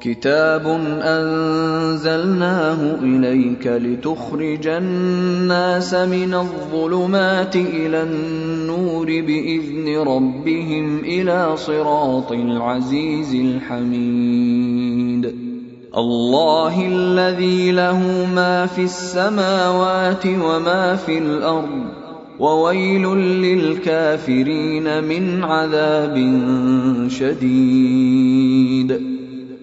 كتاب أنزلناه إليك لتخرج الناس من الظلمات إلى النور بإذن ربهم إلى صراط العزيز الحميد. الله الذي له ما في السماوات وما في الأرض وويل للكافرين من عذاب شديد.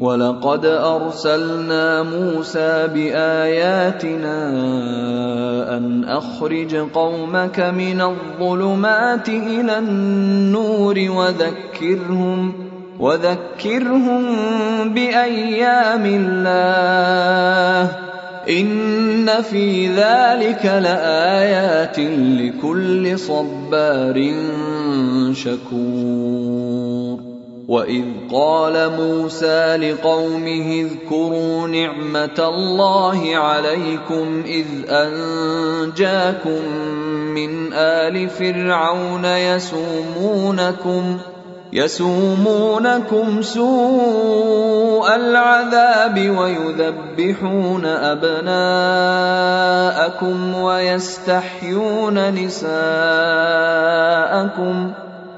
ولقد أرسلنا موسى بآياتنا أن أخرج قومك من الظلمات إلى النور وذكرهم وذكرهم بأيام الله إن في ذلك لآيات لكل صبار شكور واذ قال موسى لقومه اذكروا نعمه الله عليكم اذ انجاكم من ال فرعون يسومونكم يسومونكم سوء العذاب ويذبحون ابناءكم ويستحيون نساءكم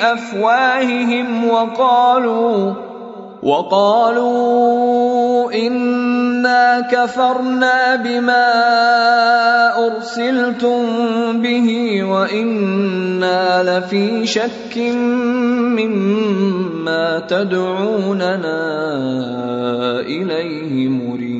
أفواههم وقالوا وقالوا إنا كفرنا بما أرسلتم به وإنا لفي شك مما تدعوننا إليه مريب.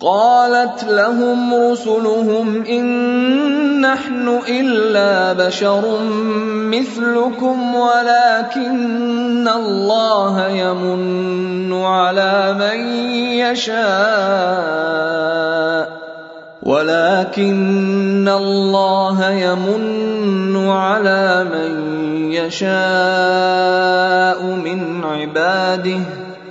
قالت لهم رسلهم إن نحن إلا بشر مثلكم ولكن الله يمن على من يشاء ولكن الله يمن على من يشاء من عباده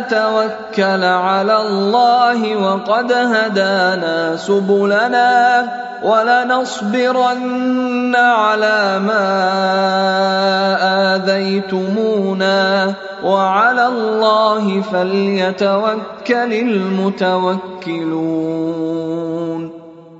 نتوكل على الله وقد هدانا سبلنا ولنصبرن على ما اذيتمونا وعلى الله فليتوكل المتوكلون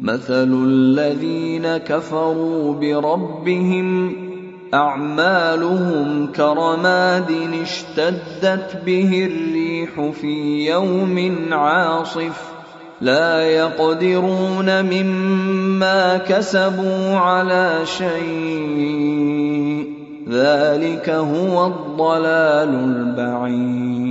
مثل الذين كفروا بربهم أعمالهم كرماد اشتدت به الريح في يوم عاصف لا يقدرون مما كسبوا على شيء ذلك هو الضلال البعيد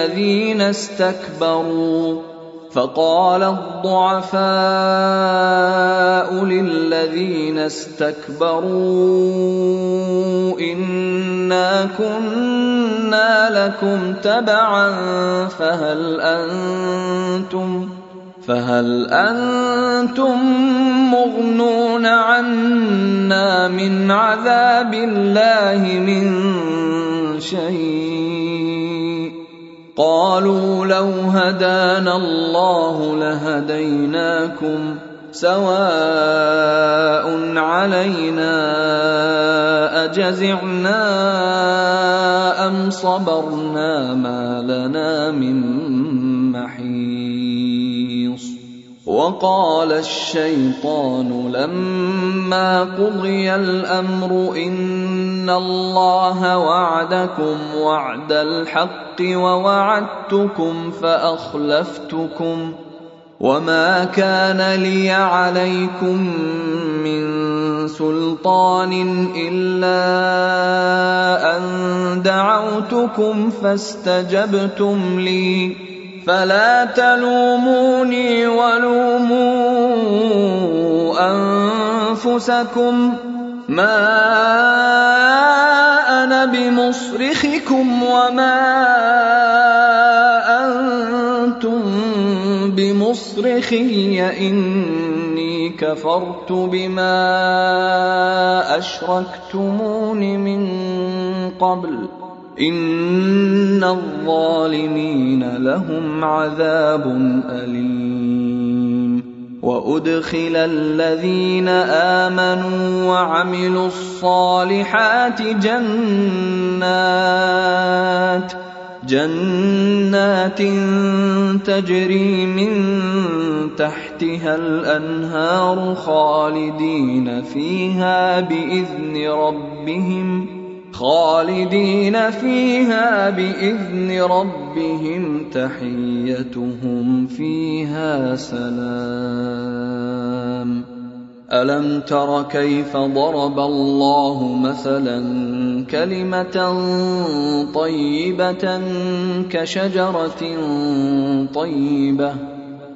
للذين استكبروا فقال الضعفاء للذين استكبروا إنا كنا لكم تبعا فهل أنتم فهل أنتم مغنون عنا من عذاب الله من شيء قالوا لو هدانا الله لهديناكم سواء علينا أجزعنا أم صبرنا ما لنا من محيص وقال الشيطان لما قضي الأمر إن الله وعدكم وعد الحق ووعدتكم فاخلفتكم وما كان لي عليكم من سلطان الا ان دعوتكم فاستجبتم لي فلا تلوموني ولوموا انفسكم ما أنا بمصرخكم وما أنتم بمصرخي إني كفرت بما أشركتمون من قبل إن الظالمين لهم عذاب أليم وأدخل الذين آمنوا وعملوا الصالحات جنات جنات تجري من تحتها الأنهار خالدين فيها بإذن ربهم. خالدين فيها بإذن ربهم تحيتهم فيها سلام. ألم تر كيف ضرب الله مثلا كلمة طيبة كشجرة طيبة؟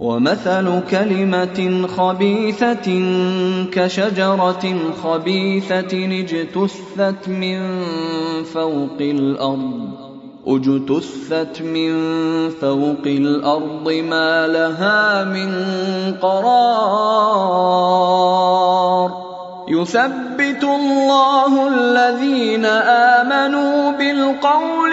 ومثل كلمة خبيثة كشجرة خبيثة اجتثت من فوق الأرض اجتثت من فوق الأرض ما لها من قرار. يثبت الله الذين آمنوا بالقول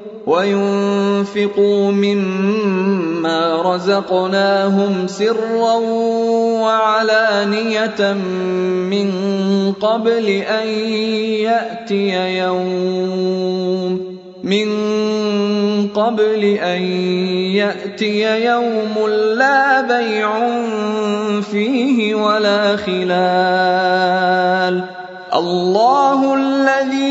وينفقوا مما رزقناهم سرا وعلانية من قبل أن يأتي يوم من قبل أن يأتي يوم لا بيع فيه ولا خلال الله الذي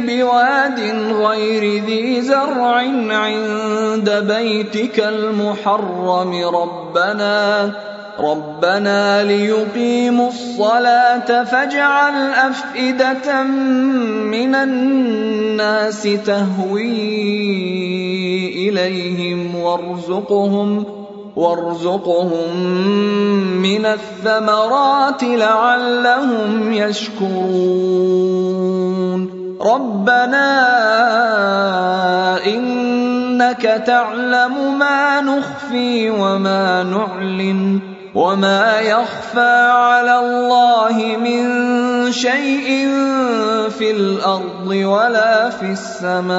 بواد غير ذي زرع عند بيتك المحرم. ربنا ربنا ليقيموا الصلاة فاجعل أفئدة من الناس تهوي إليهم وارزقهم. وارزقهم من الثمرات لعلهم يشكرون. ربنا إنك تعلم ما نخفي وما نعلن وما يخفى على الله من شيء في الأرض ولا في السماء.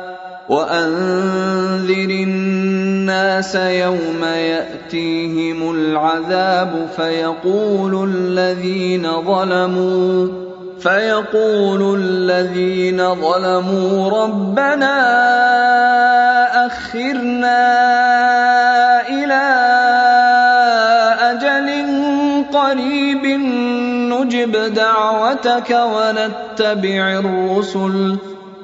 وأنذر الناس يوم يأتيهم العذاب فيقول الذين ظلموا فيقول الذين ظلموا ربنا أخرنا إلى أجل قريب نجب دعوتك ونتبع الرسل.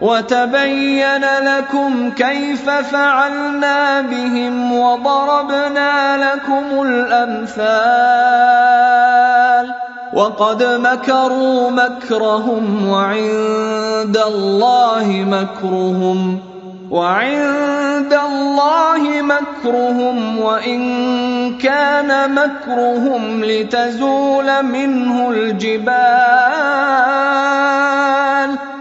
وتبين لكم كيف فعلنا بهم وضربنا لكم الأمثال وقد مكروا مكرهم وعند الله مكرهم وعند الله مكرهم وإن كان مكرهم لتزول منه الجبال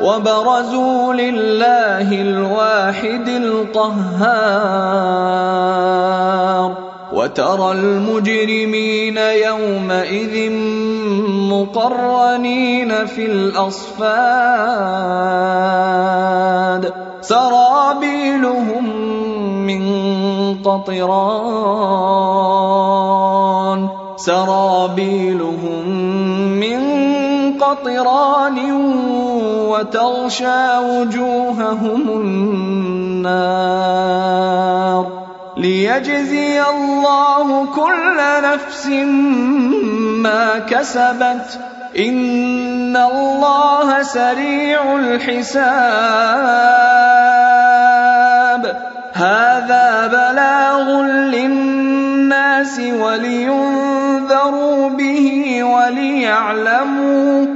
وبرزوا لله الواحد القهار. وترى المجرمين يومئذ مقرنين في الأصفاد. سرابيلهم من قطران. سرابيلهم من قطران وتغشى وجوههم النار ليجزي الله كل نفس ما كسبت. إن الله سريع الحساب. هذا بلاغ للناس ولينذروا به وليعلموا